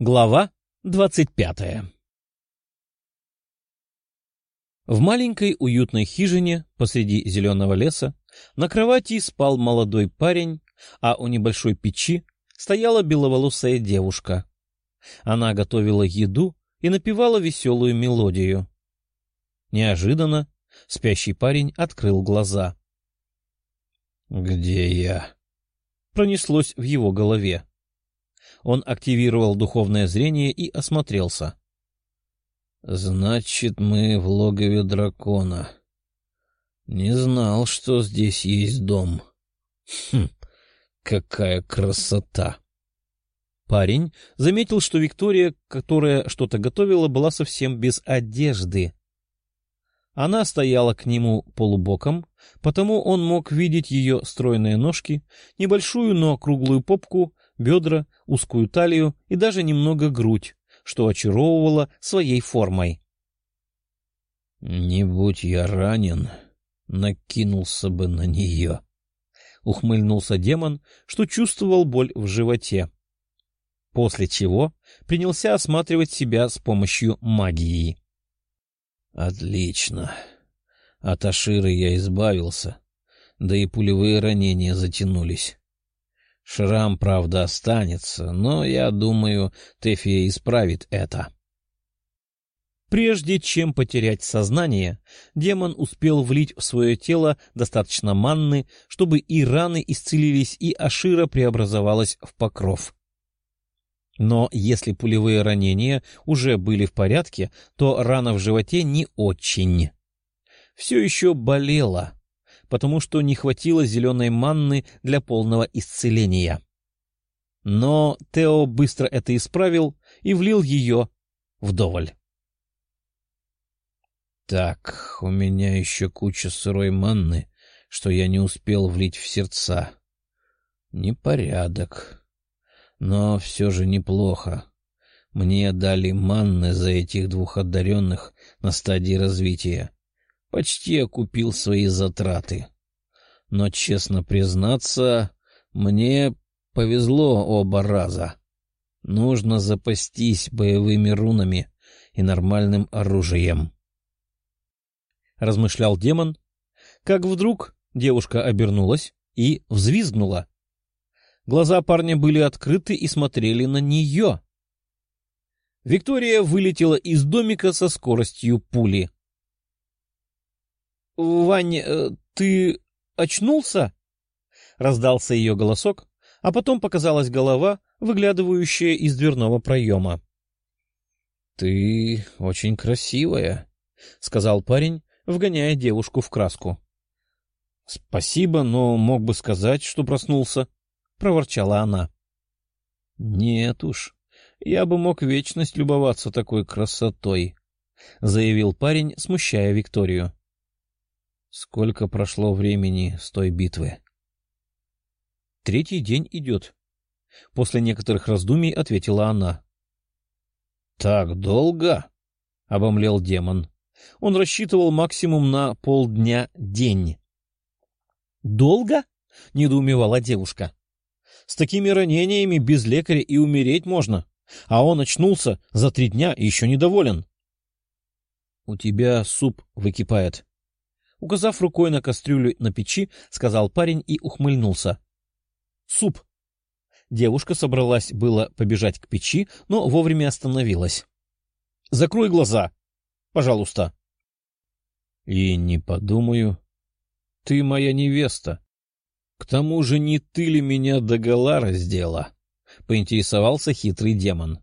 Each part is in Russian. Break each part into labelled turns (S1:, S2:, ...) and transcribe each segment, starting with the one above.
S1: Глава двадцать пятая В маленькой уютной хижине посреди зеленого леса на кровати спал молодой парень, а у небольшой печи стояла беловолосая девушка. Она готовила еду и напевала веселую мелодию. Неожиданно спящий парень открыл глаза.
S2: «Где я?»
S1: Пронеслось в его голове. Он активировал духовное зрение и осмотрелся.
S2: «Значит, мы в логове дракона. Не знал, что здесь есть дом. Хм, какая красота!»
S1: Парень заметил, что Виктория, которая что-то готовила, была совсем без одежды. Она стояла к нему полубоком, потому он мог видеть ее стройные ножки, небольшую, но круглую попку, бедра, узкую талию и даже немного грудь, что очаровывало своей формой.
S2: «Не будь я ранен, накинулся бы на нее», —
S1: ухмыльнулся демон, что чувствовал боль в животе. После чего принялся осматривать себя с помощью магии.
S2: Отлично. От Аширы я избавился, да и пулевые ранения затянулись. Шрам, правда, останется, но, я думаю, Тефия исправит это.
S1: Прежде чем потерять сознание, демон успел влить в свое тело достаточно манны, чтобы и раны исцелились, и Ашира преобразовалась в покров. Но если пулевые ранения уже были в порядке, то рана в животе не очень. Все еще болела, потому что не хватило зеленой манны для полного исцеления. Но Тео быстро это исправил и влил ее вдоволь.
S2: «Так, у меня еще куча сырой манны, что я не успел влить в сердца. Непорядок. Но все же неплохо. Мне дали манны за этих двух одаренных на стадии развития. Почти окупил свои затраты. Но, честно признаться, мне повезло оба раза. Нужно запастись боевыми рунами и нормальным оружием.
S1: Размышлял демон, как вдруг девушка обернулась и взвизгнула. Глаза парня были открыты и смотрели на нее. Виктория вылетела из домика со скоростью пули. — Ваня, э, ты очнулся? — раздался ее голосок, а потом показалась голова, выглядывающая из дверного проема.
S2: — Ты очень красивая, — сказал парень, вгоняя девушку в краску.
S1: — Спасибо, но мог бы сказать, что проснулся. — проворчала она.
S2: — Нет уж, я бы мог вечность любоваться такой красотой, — заявил парень, смущая Викторию. — Сколько прошло времени с той битвы?
S1: — Третий день идет. После некоторых раздумий ответила она.
S2: — Так долго? — обомлел демон.
S1: Он рассчитывал максимум на полдня-день. — Долго? — недоумевала девушка. С такими ранениями без лекаря и умереть можно, а он очнулся за три дня и еще недоволен. — У тебя суп выкипает. Указав рукой на кастрюлю на печи, сказал парень и ухмыльнулся. — Суп. Девушка собралась было побежать к печи, но вовремя остановилась. — Закрой глаза, пожалуйста.
S2: — И не подумаю. Ты моя невеста. — К тому же не ты ли меня догола раздела? — поинтересовался хитрый демон.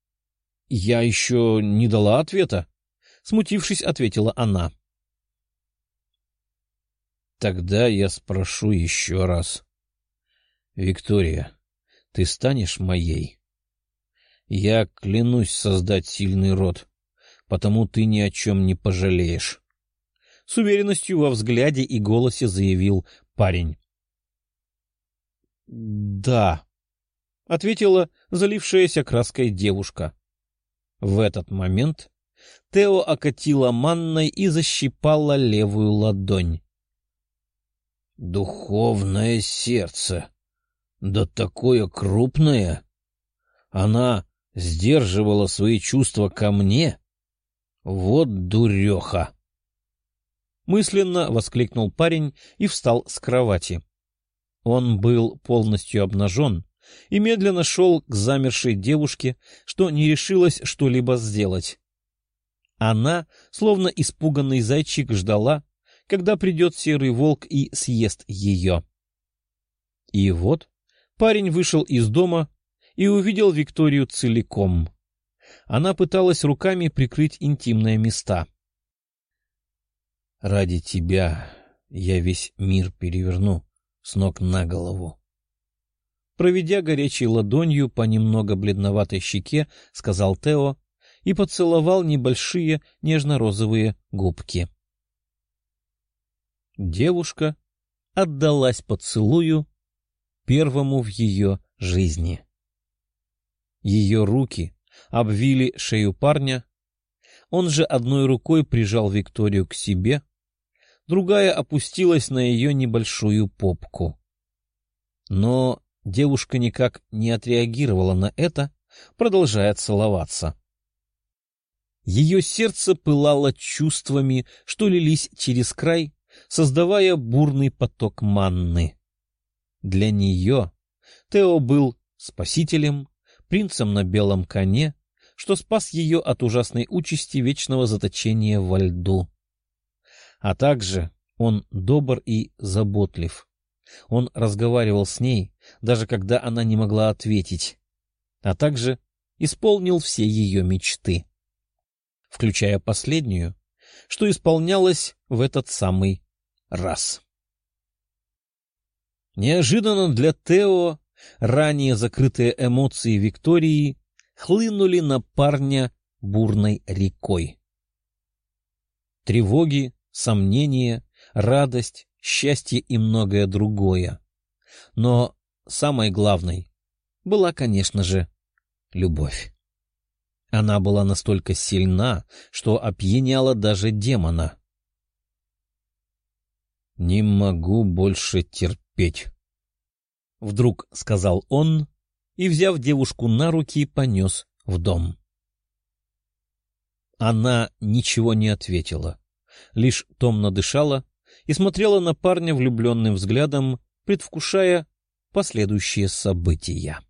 S1: — Я еще не дала ответа, — смутившись, ответила она.
S2: — Тогда я спрошу еще раз. — Виктория, ты станешь моей? Я клянусь создать сильный род, потому ты ни о чем не пожалеешь.
S1: С уверенностью во взгляде и голосе заявил парень. «Да», — ответила залившаяся краской девушка. В этот момент Тео окатила манной и защипала левую ладонь.
S2: «Духовное сердце! Да такое крупное! Она сдерживала свои чувства ко мне? Вот дуреха!
S1: Мысленно воскликнул парень и встал с кровати. Он был полностью обнажен и медленно шел к замершей девушке, что не решилась что-либо сделать. Она, словно испуганный зайчик, ждала, когда придет серый волк и съест ее. И вот парень вышел из дома и увидел Викторию целиком. Она пыталась руками прикрыть интимные места.
S2: «Ради тебя я весь мир переверну с ног на голову»,
S1: проведя горячей ладонью по немного бледноватой щеке, сказал Тео и поцеловал небольшие нежно-розовые губки. Девушка отдалась поцелую первому в ее жизни. Ее руки обвили шею парня, он же одной рукой прижал Викторию к себе, другая опустилась на ее небольшую попку. Но девушка никак не отреагировала на это, продолжая целоваться. Ее сердце пылало чувствами, что лились через край, создавая бурный поток манны. Для нее Тео был спасителем, принцем на белом коне, что спас ее от ужасной участи вечного заточения во льду. А также он добр и заботлив. Он разговаривал с ней, даже когда она не могла ответить, а также исполнил все ее мечты включая последнюю, что исполнялось в этот самый раз. Неожиданно для Тео ранее закрытые эмоции Виктории хлынули на парня бурной рекой. Тревоги, сомнения, радость, счастье и многое другое. Но самой главной была, конечно же, любовь. Она была настолько сильна, что опьяняла даже демона.
S2: «Не могу больше терпеть», —
S1: вдруг сказал он и, взяв девушку на руки, понес в дом. Она ничего не ответила, лишь томно дышала и смотрела на парня влюбленным взглядом, предвкушая последующие события.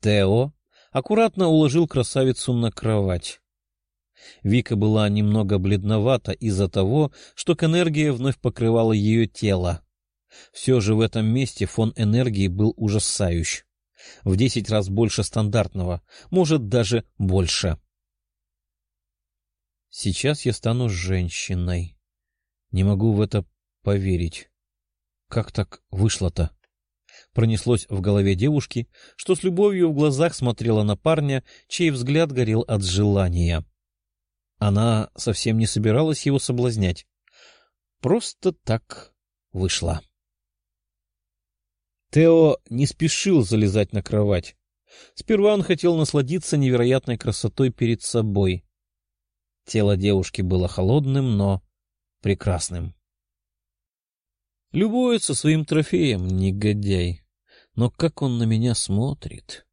S1: Тео аккуратно уложил красавицу на кровать. Вика была немного бледновата из-за того, что к энергии вновь покрывала ее тело. Все же в этом месте фон энергии был ужасающий. В десять раз больше стандартного, может, даже больше. Сейчас я стану женщиной. Не могу в это поверить. Как так вышло-то? Пронеслось в голове девушки, что с любовью в глазах смотрела на парня, чей взгляд горел от желания. Она совсем не собиралась его соблазнять. Просто так вышла. Тео не спешил залезать на кровать. Сперва он хотел насладиться невероятной красотой перед собой. Тело девушки было холодным, но прекрасным. Любуется своим трофеем, негодяй. Но как он на меня смотрит?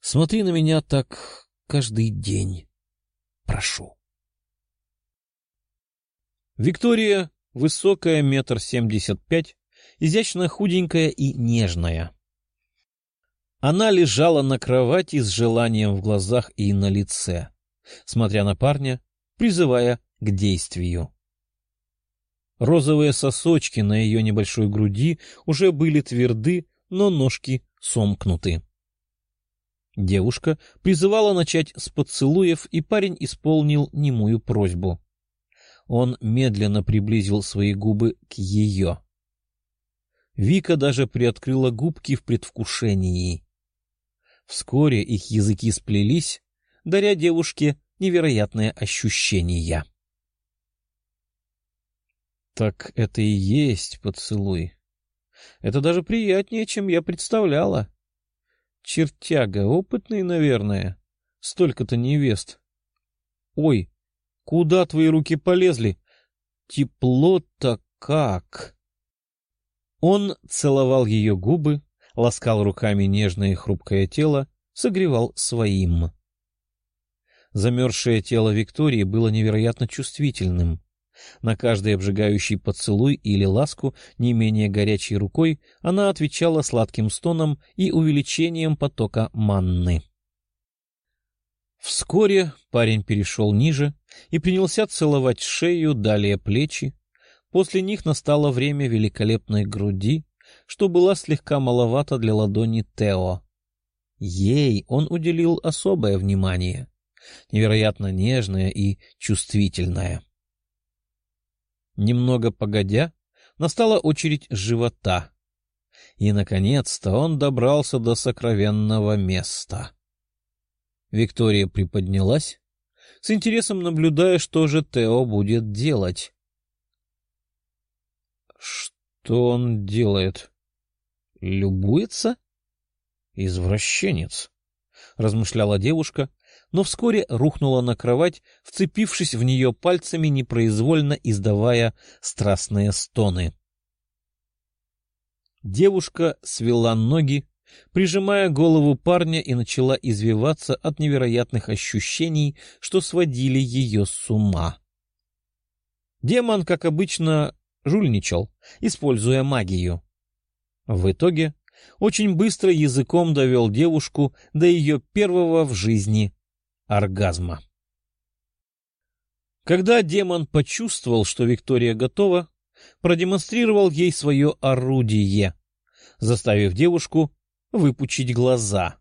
S1: Смотри на меня так каждый день. Прошу. Виктория высокая, метр семьдесят пять, изящно худенькая и нежная. Она лежала на кровати с желанием в глазах и на лице, смотря на парня, призывая к действию. Розовые сосочки на ее небольшой груди уже были тверды, но ножки сомкнуты. Девушка призывала начать с поцелуев, и парень исполнил немую просьбу. Он медленно приблизил свои губы к ее. Вика даже приоткрыла губки в предвкушении. Вскоре их языки сплелись, даря девушке невероятное ощущение. Так это и есть поцелуй. Это даже приятнее, чем я представляла. Чертяга, опытный, наверное. Столько-то невест. Ой, куда твои руки полезли? Тепло-то как! Он целовал ее губы, ласкал руками нежное и хрупкое тело, согревал своим. Замерзшее тело Виктории было невероятно чувствительным. На каждый обжигающий поцелуй или ласку не менее горячей рукой она отвечала сладким стоном и увеличением потока манны. Вскоре парень перешел ниже и принялся целовать шею, далее плечи. После них настало время великолепной груди, что была слегка маловато для ладони Тео. Ей он уделил особое внимание, невероятно нежное и чувствительное. Немного погодя, настала очередь живота. И, наконец-то, он добрался до сокровенного места. Виктория приподнялась, с интересом наблюдая, что же Тео будет делать. Что он делает? Любуется? Извращенец, размышляла девушка, но вскоре рухнула на кровать, вцепившись в нее пальцами, непроизвольно издавая страстные стоны. Девушка свела ноги, прижимая голову парня и начала извиваться от невероятных ощущений, что сводили ее с ума. Демон, как обычно, жульничал, используя магию. В итоге очень быстро языком довел девушку до ее первого в жизни оргазма. Когда демон почувствовал, что Виктория готова, продемонстрировал ей свое орудие, заставив девушку выпучить глаза.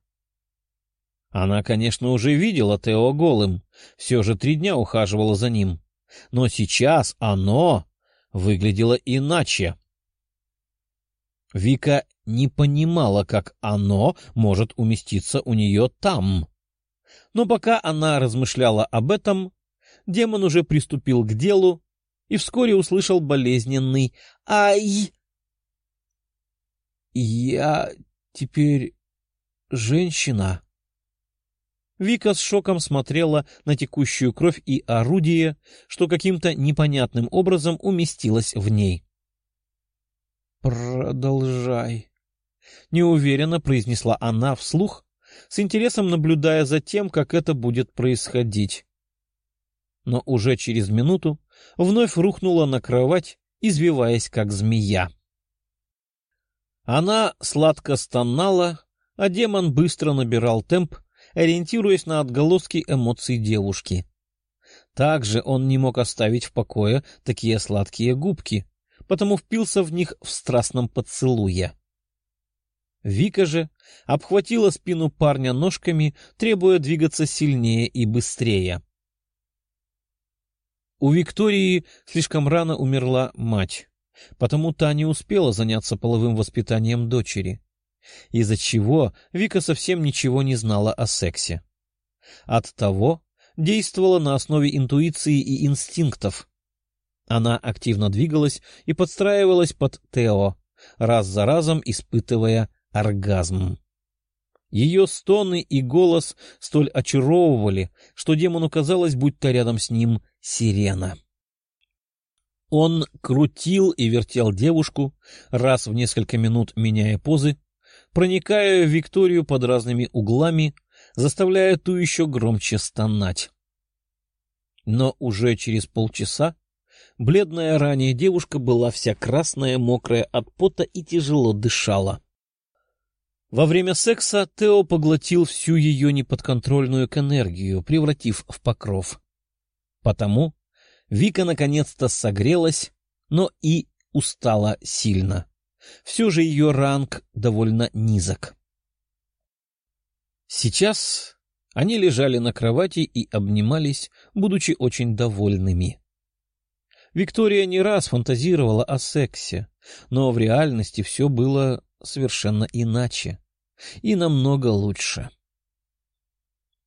S1: Она, конечно, уже видела Тео голым, все же три дня ухаживала за ним, но сейчас оно выглядело иначе. Вика не понимала, как оно может уместиться у нее там. Но пока она размышляла об этом, демон уже приступил к делу и вскоре услышал болезненный «Ай!». «Я теперь женщина?» Вика с шоком смотрела на текущую кровь и орудие, что каким-то непонятным образом уместилось в ней. «Продолжай», — неуверенно произнесла она вслух, с интересом наблюдая за тем, как это будет происходить. Но уже через минуту вновь рухнула на кровать, извиваясь как змея. Она сладко стонала, а демон быстро набирал темп, ориентируясь на отголоски эмоций девушки. Также он не мог оставить в покое такие сладкие губки, потому впился в них в страстном поцелуе. Вика же обхватила спину парня ножками, требуя двигаться сильнее и быстрее. У Виктории слишком рано умерла мать, потому та не успела заняться половым воспитанием дочери, из-за чего Вика совсем ничего не знала о сексе. От того действовала на основе интуиции и инстинктов. Она активно двигалась и подстраивалась под Тео, раз за разом испытывая оргазм. Ее стоны и голос столь очаровывали, что демону казалось, будто рядом с ним сирена. Он крутил и вертел девушку, раз в несколько минут меняя позы, проникая в Викторию под разными углами, заставляя ту еще громче стонать. Но уже через полчаса бледная ранее девушка была вся красная, мокрая от пота и тяжело дышала. Во время секса Тео поглотил всю ее неподконтрольную к энергию, превратив в покров. Потому Вика наконец-то согрелась, но и устала сильно. Все же ее ранг довольно низок. Сейчас они лежали на кровати и обнимались, будучи очень довольными. Виктория не раз фантазировала о сексе, но в реальности все было совершенно иначе и намного лучше.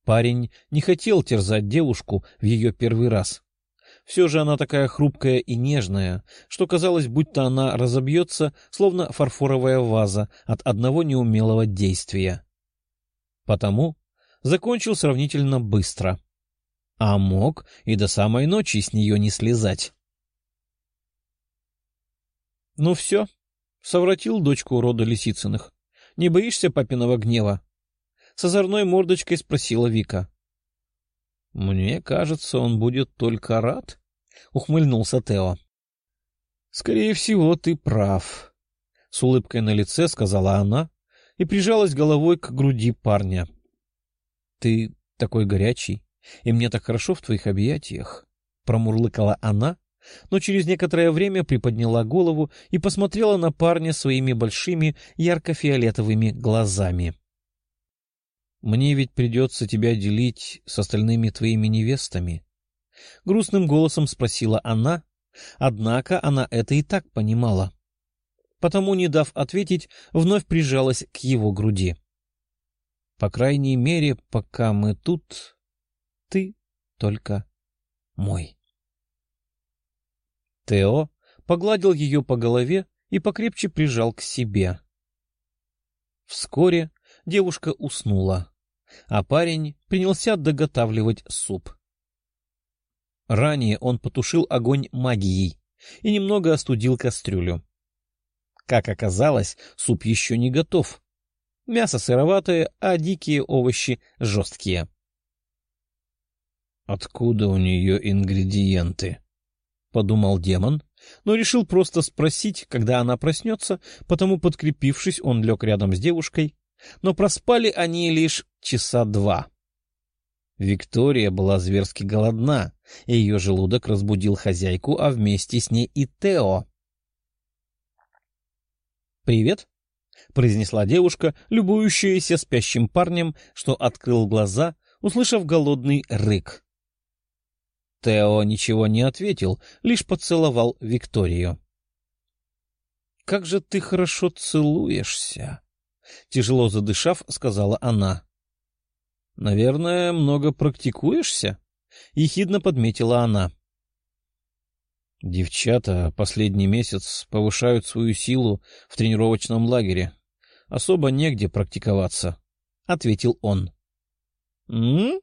S1: Парень не хотел терзать девушку в ее первый раз. Все же она такая хрупкая и нежная, что казалось, будто она разобьется, словно фарфоровая ваза от одного неумелого действия. Потому закончил сравнительно быстро. А мог и до самой ночи с нее не слезать. — Ну все, — совратил дочку рода Лисицыных. — Не боишься папиного гнева? — с озорной мордочкой спросила Вика. — Мне кажется, он будет только рад, — ухмыльнулся Тео. — Скорее всего, ты прав, — с улыбкой на лице сказала она и прижалась головой к груди парня. — Ты такой горячий, и мне так хорошо в твоих объятиях, — промурлыкала она, но через некоторое время приподняла голову и посмотрела на парня своими большими ярко-фиолетовыми глазами. — Мне ведь придется тебя делить с остальными твоими невестами? — грустным голосом спросила она, однако она это и так понимала. Потому, не дав ответить, вновь прижалась к его груди. — По крайней мере, пока мы тут, ты только мой. Тео погладил ее по голове и покрепче прижал к себе. Вскоре девушка уснула, а парень принялся доготавливать суп. Ранее он потушил огонь магией и немного остудил кастрюлю. Как оказалось, суп еще не готов. Мясо сыроватое, а дикие овощи жесткие.
S2: «Откуда у нее ингредиенты?» — подумал демон, но решил просто спросить, когда она проснется, потому, подкрепившись, он лег рядом с девушкой, но проспали они лишь часа два. Виктория была зверски голодна, и ее желудок разбудил хозяйку, а вместе с ней и Тео.
S1: «Привет», — произнесла девушка, любующаяся спящим парнем, что открыл глаза, услышав голодный рык. Тео ничего не ответил, лишь поцеловал Викторию. — Как же ты хорошо целуешься! — тяжело задышав, сказала она. — Наверное, много практикуешься? — ехидно подметила она. — Девчата последний месяц повышают свою силу в тренировочном лагере. Особо негде практиковаться, — ответил он. — М?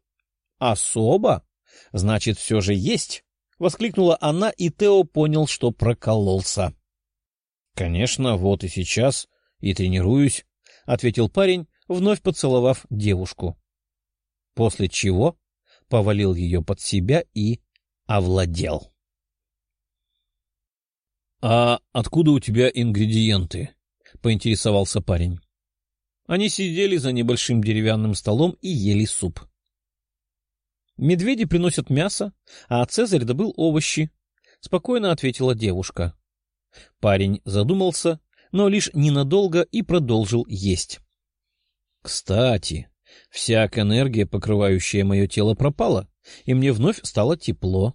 S1: Особо? — Значит, все же есть? — воскликнула она, и Тео понял, что прокололся. — Конечно, вот и сейчас и тренируюсь, — ответил парень, вновь поцеловав девушку. После чего повалил ее под себя и овладел. — А откуда у тебя ингредиенты? — поинтересовался парень. Они сидели за небольшим деревянным столом и ели суп. Медведи приносят мясо, а Цезарь добыл овощи, — спокойно ответила девушка. Парень задумался, но лишь ненадолго и продолжил есть. — Кстати, вся энергия, покрывающая мое тело, пропала, и мне вновь стало тепло.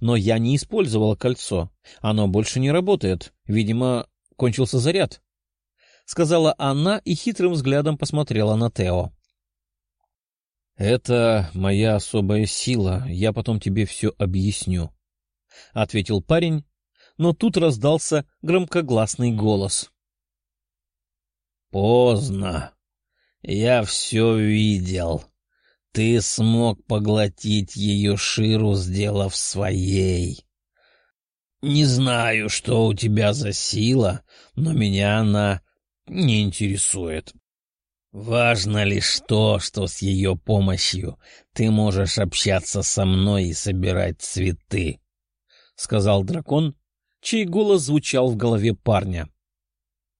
S1: Но я не использовала кольцо. Оно больше не работает. Видимо, кончился заряд. — сказала она и хитрым взглядом посмотрела на Тео. «Это моя особая сила, я потом тебе все объясню», — ответил парень, но тут раздался громкогласный голос. «Поздно. Я все видел. Ты смог поглотить ее ширу, сделав своей. Не знаю, что у тебя за сила, но меня она не интересует. Важно лишь то, что с ее помощью ты можешь общаться со мной и собирать цветы, — сказал дракон, чей голос звучал в голове парня.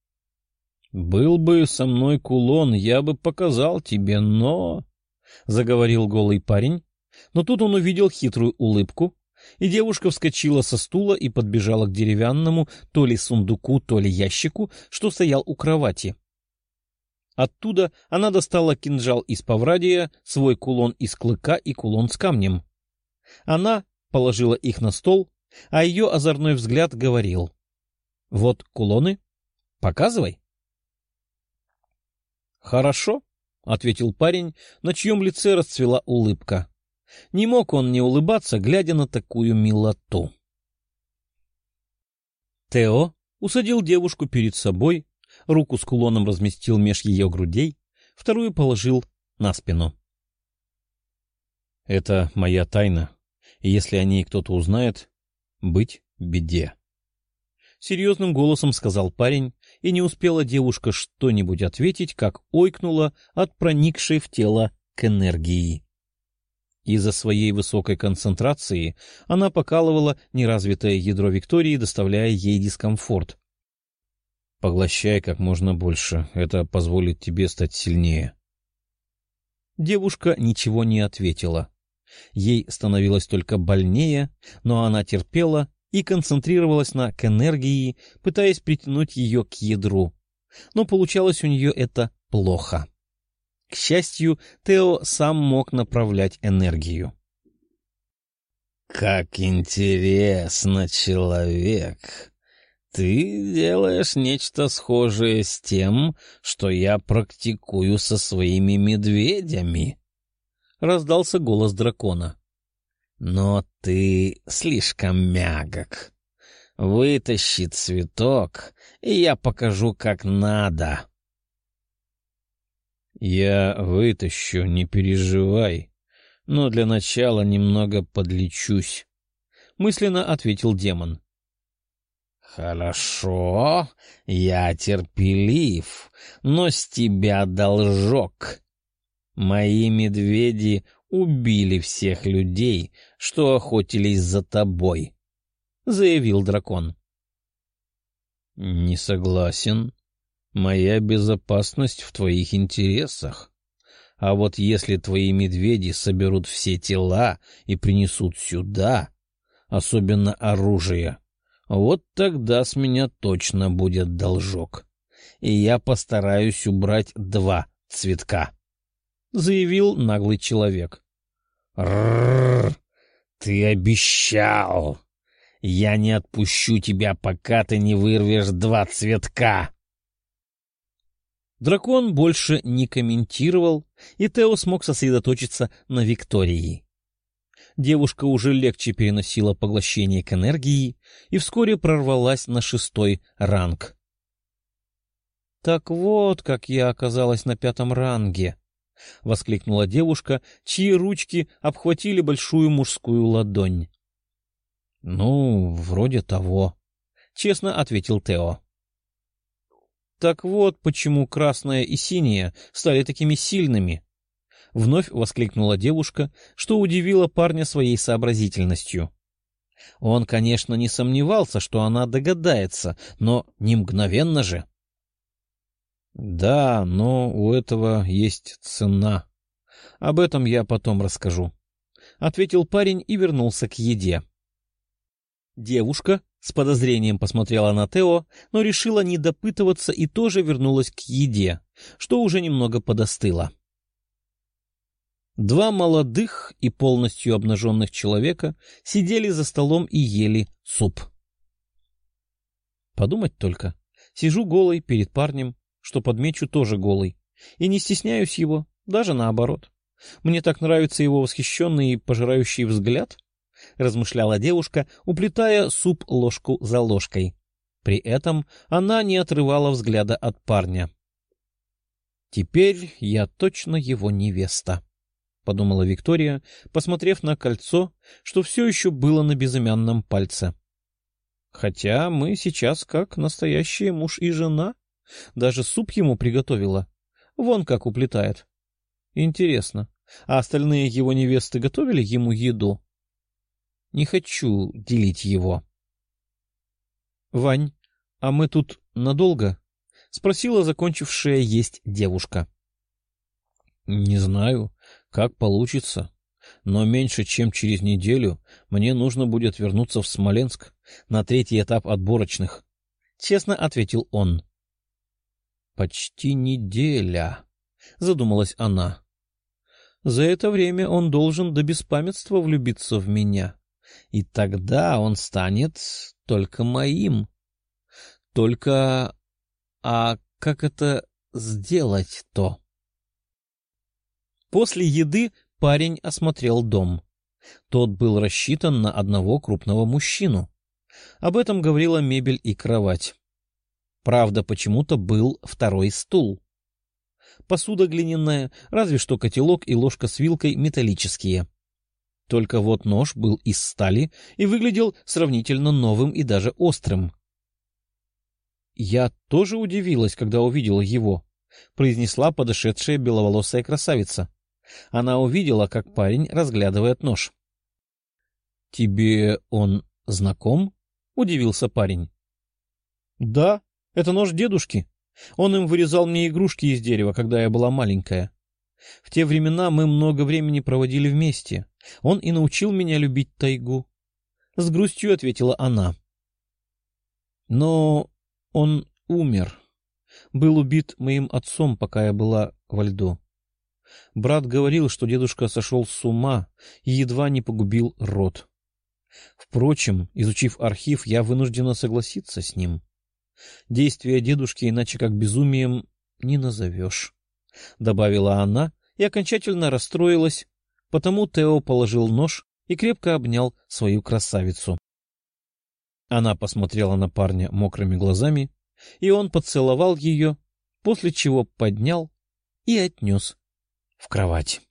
S1: — Был бы со мной кулон, я бы показал тебе, но... — заговорил голый парень, но тут он увидел хитрую улыбку, и девушка вскочила со стула и подбежала к деревянному то ли сундуку, то ли ящику, что стоял у кровати. Оттуда она достала кинжал из поврадия, свой кулон из клыка и кулон с камнем. Она положила их на стол, а ее озорной взгляд говорил. — Вот кулоны, показывай. — Хорошо, — ответил парень, на чьем лице расцвела улыбка. Не мог он не улыбаться, глядя на такую милоту. Тео усадил девушку перед собой, руку с кулоном разместил меж ее грудей, вторую положил на спину. «Это моя тайна, и если о ней кто-то узнает, быть беде». Серьезным голосом сказал парень И не успела девушка что-нибудь ответить, как ойкнула от проникшей в тело к энергии. Из-за своей высокой концентрации она покалывала неразвитое ядро Виктории, доставляя ей дискомфорт. «Поглощай как можно больше, это позволит тебе стать сильнее». Девушка ничего не ответила. Ей становилось только больнее, но она терпела и концентрировалась на к энергии, пытаясь притянуть ее к ядру. Но получалось у нее это плохо. К счастью, Тео сам мог направлять энергию.
S2: «Как интересно, человек! Ты делаешь нечто схожее с тем, что я практикую со своими медведями!» — раздался голос дракона. «Но ты слишком мягок. Вытащи цветок, и я покажу, как надо».
S1: «Я вытащу, не переживай, но для начала немного подлечусь», — мысленно ответил демон.
S2: «Хорошо, я терпелив, но с тебя должок. Мои медведи убили всех людей, что охотились за тобой», — заявил дракон.
S1: «Не согласен», Моя безопасность в твоих интересах. А вот если твои медведи соберут все тела и принесут сюда, особенно оружие, вот тогда с меня точно будет должок. И я постараюсь убрать два цветка, — заявил наглый человек.
S2: — Рррр! Ты обещал! Я не отпущу тебя, пока ты не вырвешь два цветка!
S1: Дракон больше не комментировал, и Тео смог сосредоточиться на Виктории. Девушка уже легче переносила поглощение к энергии и вскоре прорвалась на шестой ранг. «Так вот, как я оказалась на пятом ранге!» — воскликнула девушка, чьи ручки обхватили большую мужскую ладонь. «Ну, вроде того», — честно ответил Тео. Так вот, почему красная и синяя стали такими сильными. Вновь воскликнула девушка, что удивило парня своей сообразительностью. Он, конечно, не сомневался, что она догадается, но не мгновенно же. Да, но у этого есть цена. Об этом я потом расскажу. — ответил парень и вернулся к еде. Девушка с подозрением посмотрела на Тео, но решила не допытываться и тоже вернулась к еде, что уже немного подостыло. Два молодых и полностью обнаженных человека сидели за столом и ели суп. Подумать только. Сижу голый перед парнем, что подмечу тоже голый, и не стесняюсь его, даже наоборот. Мне так нравится его восхищенный и пожирающий взгляд —— размышляла девушка, уплетая суп ложку за ложкой. При этом она не отрывала взгляда от парня. «Теперь я точно его невеста», — подумала Виктория, посмотрев на кольцо, что все еще было на безымянном пальце. «Хотя мы сейчас как настоящие муж и жена. Даже суп ему приготовила. Вон как уплетает. Интересно, а остальные его невесты готовили ему еду?» Не хочу делить его. — Вань, а мы тут надолго? — спросила закончившая есть девушка. — Не знаю, как получится. Но меньше чем через неделю мне нужно будет вернуться в Смоленск на третий этап отборочных. Честно ответил он. — Почти неделя, — задумалась она. За это время он должен до беспамятства влюбиться в меня. — и тогда он станет только моим. Только... А как это сделать-то? После еды парень осмотрел дом. Тот был рассчитан на одного крупного мужчину. Об этом говорила мебель и кровать. Правда, почему-то был второй стул. Посуда глиняная, разве что котелок и ложка с вилкой металлические — только вот нож был из стали и выглядел сравнительно новым и даже острым. я тоже удивилась, когда увидела его, — произнесла подошедшая беловолосая красавица. Она увидела, как парень разглядывает нож. — Тебе он знаком? — удивился парень. — Да, это нож дедушки. Он им вырезал мне игрушки из дерева, когда я была маленькая. В те времена мы много времени проводили вместе. Он и научил меня любить тайгу. С грустью ответила она. Но он умер. Был убит моим отцом, пока я была во льду. Брат говорил, что дедушка сошел с ума и едва не погубил род. Впрочем, изучив архив, я вынуждена согласиться с ним. Действия дедушки иначе как безумием не назовешь, — добавила она и окончательно расстроилась, потому Тео положил нож и крепко обнял свою красавицу. Она посмотрела на парня мокрыми глазами, и он поцеловал ее, после чего поднял и отнес в кровать.